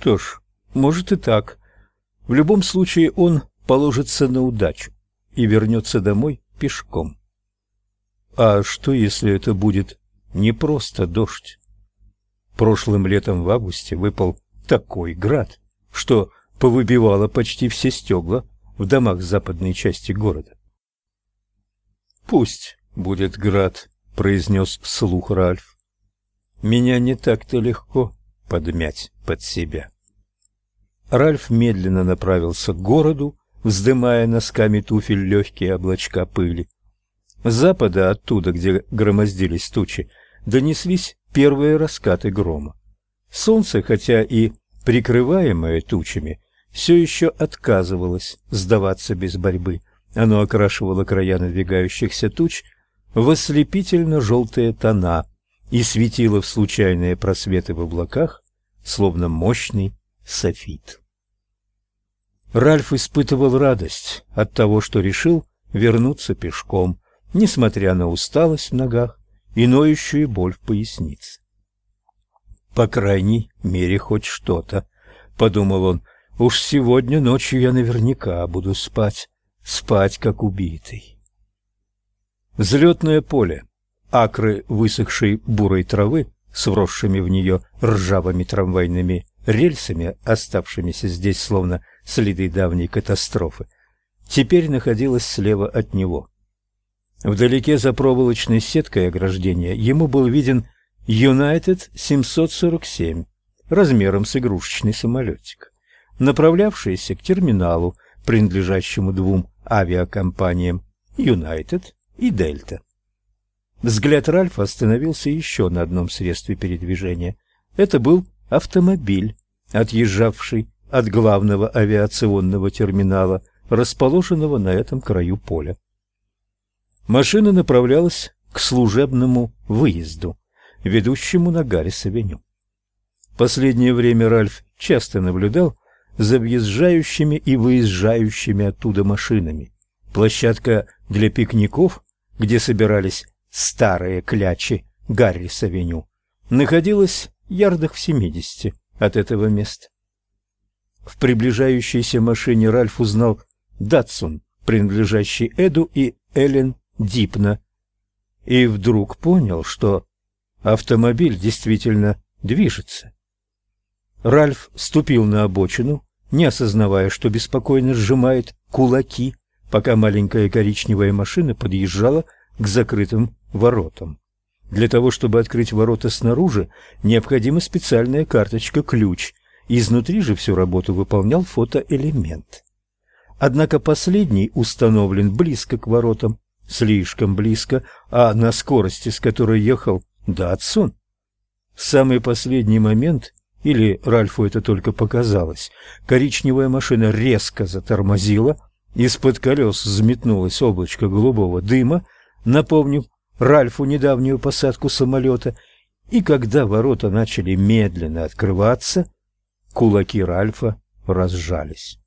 Что ж, может и так. В любом случае он положится на удачу и вернется домой пешком. А что, если это будет не просто дождь? Прошлым летом в августе выпал такой град, что повыбивало почти все стекла в домах западной части города. «Пусть будет град», — произнес вслух Ральф. «Меня не так-то легко подмять под себя». Ральф медленно направился к городу, вздымая носками туфель легкие облачка пыли. С запада, оттуда, где громоздились тучи, донеслись первые раскаты грома. Солнце, хотя и прикрываемое тучами, все еще отказывалось сдаваться без борьбы. Оно окрашивало края надвигающихся туч в ослепительно-желтые тона и светило в случайные просветы в облаках, словно мощный софит. Ральф испытывал радость от того, что решил вернуться пешком, несмотря на усталость в ногах и ноющую боль в пояснице. По крайней мере, хоть что-то, подумал он. Уж сегодня ночью я наверняка буду спать, спать как убитый. Взлетное поле, акры высохшей бурой травы с вросшими в нее ржавыми трамвайными рельсами, оставшимися здесь словно следы давней катастрофы, теперь находилось слева от него. Вдалеке за проволочной сеткой ограждения ему был виден United 747 размером с игрушечный самолетик, направлявшийся к терминалу, принадлежащему двум авиакомпаниям United и Delta. Взгляд Ральфа остановился еще на одном средстве передвижения. Это был автомобиль, отъезжавший от главного авиационного терминала, расположенного на этом краю поля. Машина направлялась к служебному выезду, ведущему на Гаррис-авеню. Последнее время Ральф часто наблюдал за въезжающими и выезжающими оттуда машинами. Площадка для пикников, где собирались старые клячи Гаррис-авеню, находилась ярдах в семидесяти от этого места. В приближающейся машине Ральф узнал Датсун, принадлежащий Эду и Эллен Дипна, и вдруг понял, что автомобиль действительно движется. Ральф ступил на обочину, не осознавая, что беспокойно сжимает кулаки, пока маленькая коричневая машина подъезжала к закрытым воротам. Для того, чтобы открыть ворота снаружи, необходима специальная карточка-ключ. Изнутри же всю работу выполнял фотоэлемент. Однако последний установлен близко к воротам, слишком близко, а на скорости, с которой ехал Датсон. В самый последний момент, или Ральфу это только показалось, коричневая машина резко затормозила, из-под колес взметнулось облачко голубого дыма, напомнив Ральфу недавнюю посадку самолета, и когда ворота начали медленно открываться, кулаки Ральфа разжались.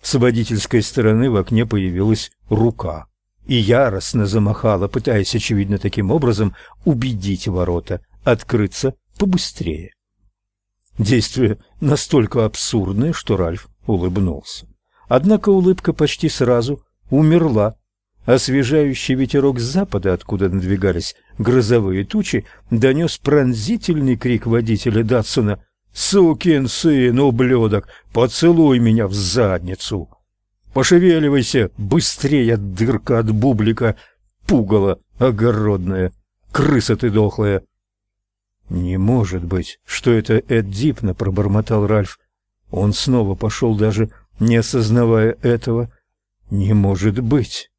С водительской стороны в окне появилась рука и яростно замахала, пытаясь, очевидно, таким образом убедить ворота открыться побыстрее. Действие настолько абсурдное, что Ральф улыбнулся. Однако улыбка почти сразу умерла Освежающий ветерок с запада, откуда надвигались грозовые тучи, донес пронзительный крик водителя Датсона «Сукин сын, ублюдок, поцелуй меня в задницу!» «Пошевеливайся! Быстрее, дырка от бублика! Пугало огородное! Крыса ты дохлая!» «Не может быть, что это Эд Дипна!» — пробормотал Ральф. Он снова пошел, даже не осознавая этого. «Не может быть!»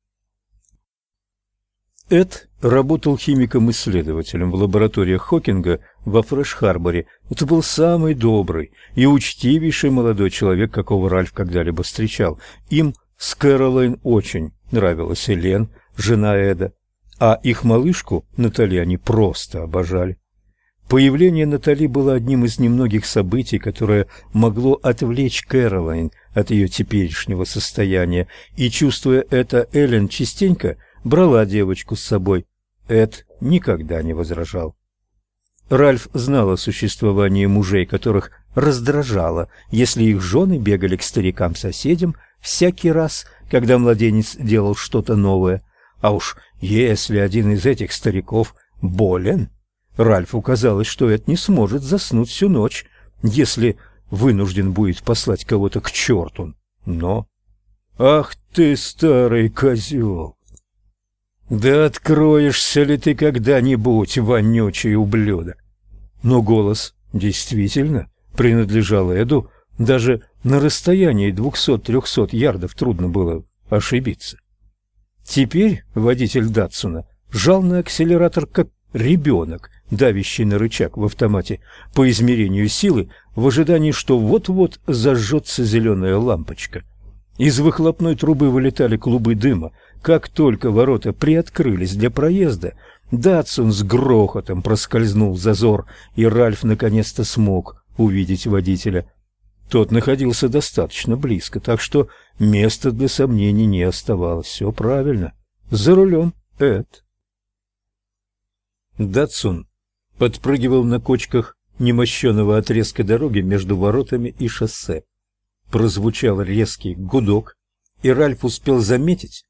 Эд работал химиком-исследователем в лабораториях Хокинга во Фреш-Харборе. Это был самый добрый и учтивейший молодой человек, какого Ральф когда-либо встречал. Им с Кэролайн очень нравилась Элен, жена Эда, а их малышку Натали они просто обожали. Появление Натали было одним из немногих событий, которое могло отвлечь Кэролайн от ее теперешнего состояния, и, чувствуя это, Эллен частенько – брала девочку с собой. Эд никогда не возражал. Ральф знал о существовании мужей, которых раздражало, если их жены бегали к старикам-соседям всякий раз, когда младенец делал что-то новое. А уж если один из этих стариков болен, Ральфу казалось, что Эд не сможет заснуть всю ночь, если вынужден будет послать кого-то к черту. Но... Ах ты, старый козел! Да откроешься ли ты когда-нибудь, вонючий ублюдок? Но голос действительно принадлежал Эду, даже на расстоянии двухсот-трехсот ярдов трудно было ошибиться. Теперь водитель Датсуна жал на акселератор как ребенок, давящий на рычаг в автомате по измерению силы в ожидании, что вот-вот зажжется зеленая лампочка. Из выхлопной трубы вылетали клубы дыма. Как только ворота приоткрылись для проезда, Датсон с грохотом проскользнул в зазор, и Ральф наконец-то смог увидеть водителя. Тот находился достаточно близко, так что места для сомнений не оставалось. Все правильно. За рулем Эд. Датсун подпрыгивал на кочках немощенного отрезка дороги между воротами и шоссе. Прозвучал резкий гудок, и Ральф успел заметить,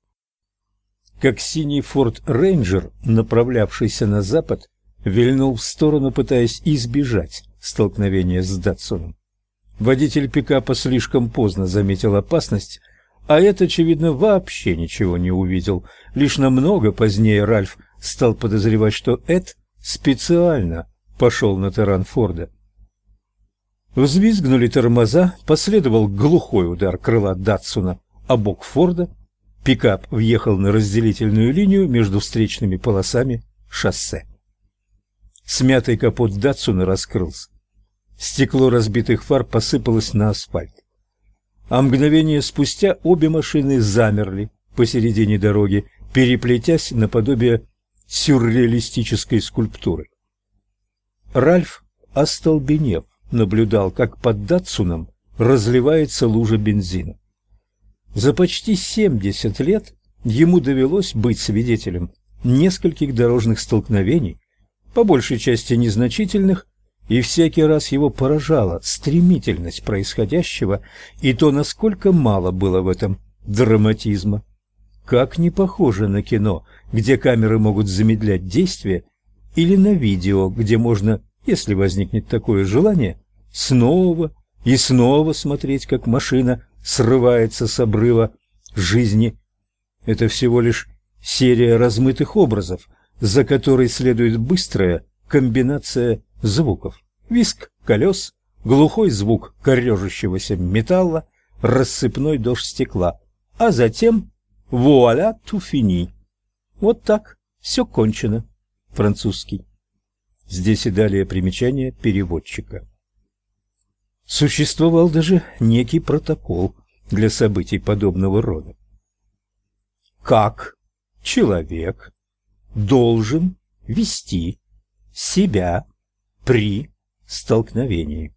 как синий Форд Рейнджер, направлявшийся на запад, вильнул в сторону, пытаясь избежать столкновения с Датсуном. Водитель пикапа слишком поздно заметил опасность, а это, очевидно, вообще ничего не увидел. Лишь намного позднее Ральф стал подозревать, что Эд специально пошел на таран Форда. Взвизгнули тормоза, последовал глухой удар крыла Датсуна о бок Форда. Пикап въехал на разделительную линию между встречными полосами шоссе. Смятый капот Датсуна раскрылся. Стекло разбитых фар посыпалось на асфальт. А мгновение спустя обе машины замерли посередине дороги, переплетясь наподобие сюрреалистической скульптуры. Ральф, остолбенев, наблюдал, как под Датсуном разливается лужа бензина. За почти 70 лет ему довелось быть свидетелем нескольких дорожных столкновений, по большей части незначительных, и всякий раз его поражала стремительность происходящего и то, насколько мало было в этом драматизма. Как не похоже на кино, где камеры могут замедлять действие, или на видео, где можно, если возникнет такое желание, снова и снова смотреть, как машина срывается с обрыва жизни. Это всего лишь серия размытых образов, за которой следует быстрая комбинация звуков. Виск колес, глухой звук корежащегося металла, рассыпной дождь стекла, а затем вуаля туфини. Вот так, все кончено. Французский. Здесь и далее примечание переводчика. Существовал даже некий протокол для событий подобного рода. Как человек должен вести себя при столкновении.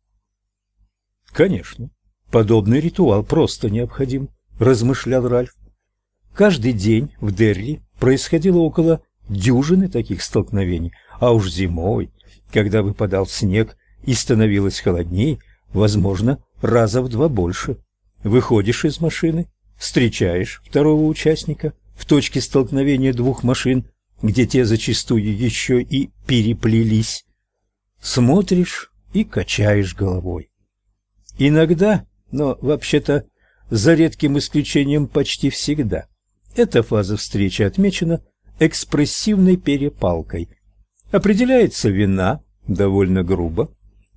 Конечно, подобный ритуал просто необходим, размышлял Ральф. Каждый день в Дерри происходило около дюжины таких столкновений, а уж зимой, когда выпадал снег и становилось холодней, возможно, раза в два больше. Выходишь из машины, встречаешь второго участника в точке столкновения двух машин, где те зачастую еще и переплелись. Смотришь и качаешь головой. Иногда, но вообще-то за редким исключением почти всегда, эта фаза встречи отмечена экспрессивной перепалкой. Определяется вина довольно грубо,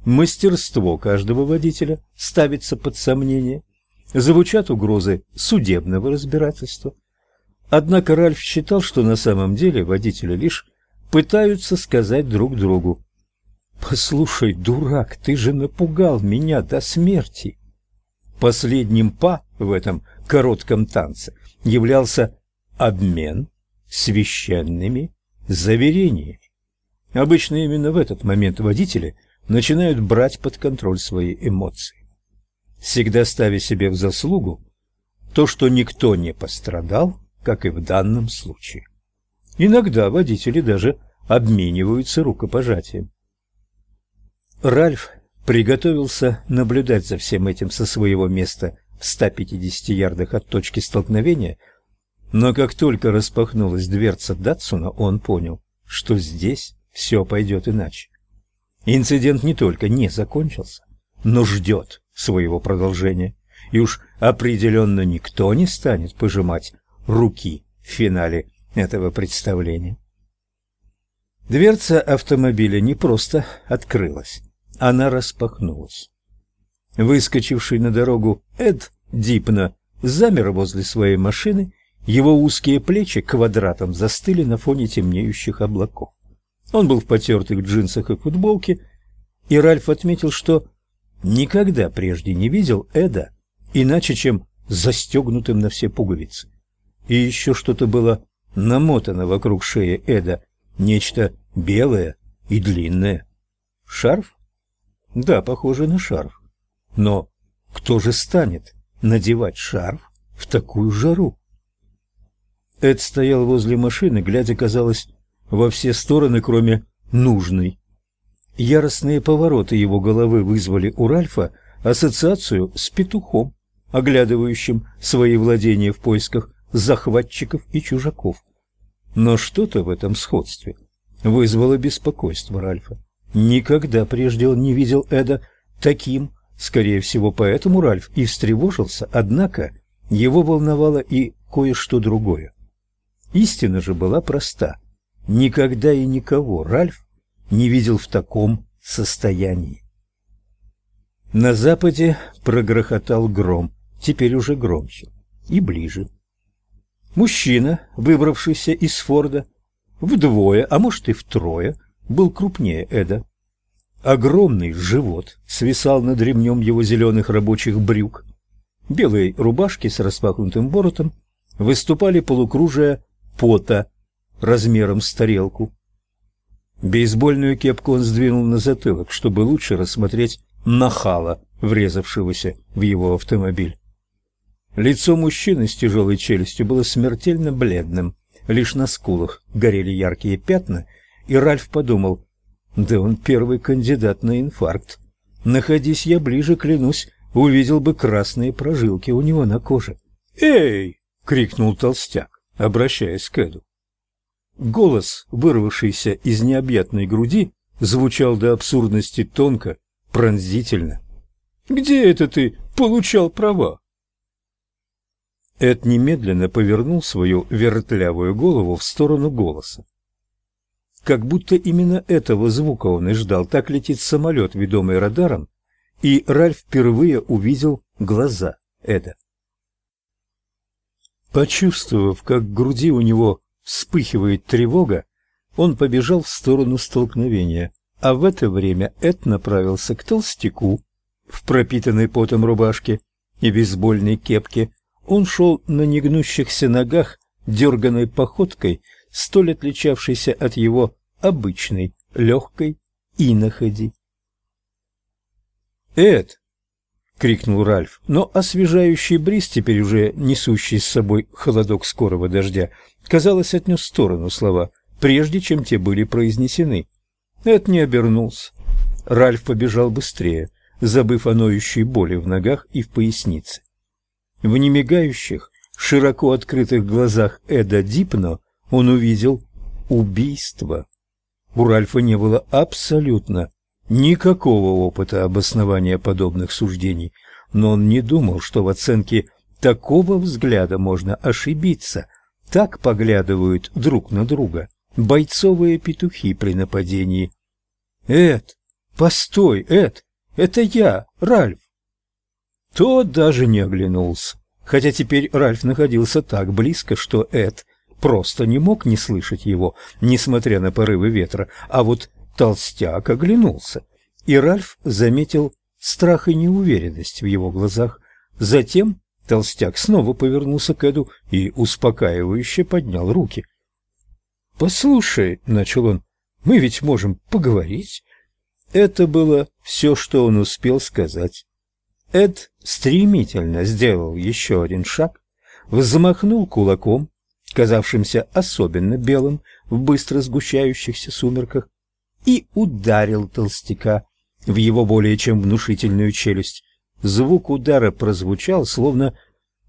мастерство каждого водителя ставится под сомнение, звучат угрозы судебного разбирательства. Однако Ральф считал, что на самом деле водители лишь пытаются сказать друг другу «Послушай, дурак, ты же напугал меня до смерти!» Последним «па» в этом коротком танце являлся обмен священными заверениями. Обычно именно в этот момент водители начинают брать под контроль свои эмоции, всегда ставя себе в заслугу то, что никто не пострадал, как и в данном случае. Иногда водители даже обмениваются рукопожатием. Ральф приготовился наблюдать за всем этим со своего места в 150 ярдах от точки столкновения, но как только распахнулась дверца Датсуна, он понял, что здесь все пойдет иначе. Инцидент не только не закончился, но ждет своего продолжения, и уж определенно никто не станет пожимать руки в финале этого представления. Дверца автомобиля не просто открылась, она распахнулась. Выскочивший на дорогу Эд Дипна замер возле своей машины, его узкие плечи квадратом застыли на фоне темнеющих облаков. Он был в потертых джинсах и футболке, и Ральф отметил, что никогда прежде не видел Эда иначе, чем застегнутым на все пуговицы. И еще что-то было намотано вокруг шеи Эда, нечто белое и длинное. Шарф? Да, похоже на шарф. Но кто же станет надевать шарф в такую жару? Эд стоял возле машины, глядя, казалось, во все стороны, кроме нужной. Яростные повороты его головы вызвали у Ральфа ассоциацию с петухом, оглядывающим свои владения в поисках захватчиков и чужаков. Но что-то в этом сходстве вызвало беспокойство Ральфа. Никогда прежде он не видел Эда таким, скорее всего, поэтому Ральф и встревожился, однако его волновало и кое-что другое. Истина же была проста. Никогда и никого Ральф не видел в таком состоянии. На западе прогрохотал гром, теперь уже громче и ближе. Мужчина, выбравшийся из Форда, вдвое, а может и втрое, был крупнее Эда. Огромный живот свисал над ремнем его зеленых рабочих брюк. Белые рубашки с распахнутым воротом выступали полукружия пота размером с тарелку. Бейсбольную кепку он сдвинул на затылок, чтобы лучше рассмотреть нахала, врезавшегося в его автомобиль. Лицо мужчины с тяжелой челюстью было смертельно бледным, лишь на скулах горели яркие пятна, и Ральф подумал, да он первый кандидат на инфаркт. Находись я ближе, клянусь, увидел бы красные прожилки у него на коже. «Эй!» — крикнул толстяк, обращаясь к Эду. Голос, вырвавшийся из необъятной груди, звучал до абсурдности тонко, пронзительно. «Где это ты получал права?» Эд немедленно повернул свою вертлявую голову в сторону голоса. Как будто именно этого звука он и ждал. Так летит самолет, ведомый радаром, и Ральф впервые увидел глаза Эда. Почувствовав, как в груди у него вспыхивает тревога, он побежал в сторону столкновения, а в это время Эд направился к толстяку в пропитанной потом рубашке и бейсбольной кепке. Он шел на негнущихся ногах, дерганной походкой, столь отличавшейся от его обычной легкой иноходи. «Эд!» — крикнул Ральф, но освежающий бриз, теперь уже несущий с собой холодок скорого дождя, казалось, отнес в сторону слова, прежде чем те были произнесены. Эд не обернулся. Ральф побежал быстрее, забыв о ноющей боли в ногах и в пояснице. В немигающих, широко открытых глазах Эда Дипно он увидел убийство. У Ральфа не было абсолютно никакого опыта обоснования подобных суждений, но он не думал, что в оценке такого взгляда можно ошибиться – так поглядывают друг на друга бойцовые петухи при нападении. Эд, постой, Эд, это я, Ральф. Тот даже не оглянулся, хотя теперь Ральф находился так близко, что Эд просто не мог не слышать его, несмотря на порывы ветра, а вот толстяк оглянулся, и Ральф заметил страх и неуверенность в его глазах. Затем Толстяк снова повернулся к Эду и успокаивающе поднял руки. «Послушай», — начал он, — «мы ведь можем поговорить». Это было все, что он успел сказать. Эд стремительно сделал еще один шаг, взмахнул кулаком, казавшимся особенно белым в быстро сгущающихся сумерках, и ударил толстяка в его более чем внушительную челюсть. Звук удара прозвучал, словно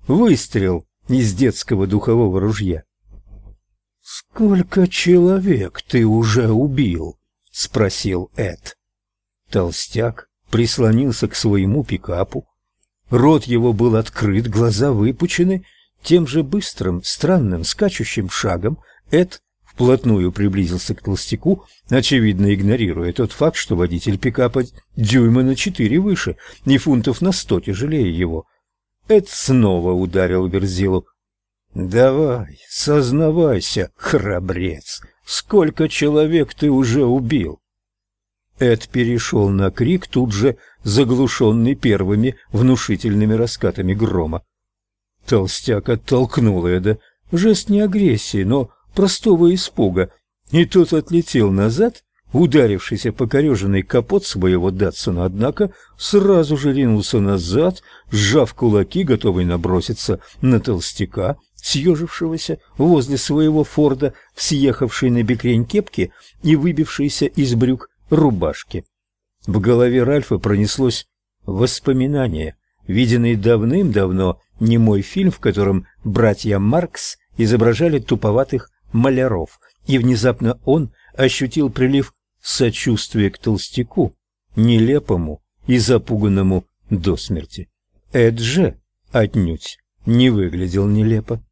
выстрел из детского духового ружья. «Сколько человек ты уже убил?» — спросил Эд. Толстяк прислонился к своему пикапу. Рот его был открыт, глаза выпучены. Тем же быстрым, странным, скачущим шагом Эд вплотную приблизился к толстяку, очевидно игнорируя тот факт, что водитель пикапа дюйма на четыре выше и фунтов на сто тяжелее его. Эд снова ударил Верзилу. «Давай, сознавайся, храбрец, сколько человек ты уже убил?» Эд перешел на крик, тут же заглушенный первыми внушительными раскатами грома. Толстяк оттолкнул Эда. Жест не агрессии, но простого испуга, и тот отлетел назад, ударившись о покореженный капот своего Датсона, однако сразу же ринулся назад, сжав кулаки, готовый наброситься на толстяка, съежившегося возле своего Форда, съехавшей на бекрень кепки и выбившейся из брюк рубашки. В голове Ральфа пронеслось воспоминание, виденный давным-давно немой фильм, в котором братья Маркс изображали туповатых маляров, и внезапно он ощутил прилив сочувствия к толстяку, нелепому и запуганному до смерти. Эд же отнюдь не выглядел нелепо.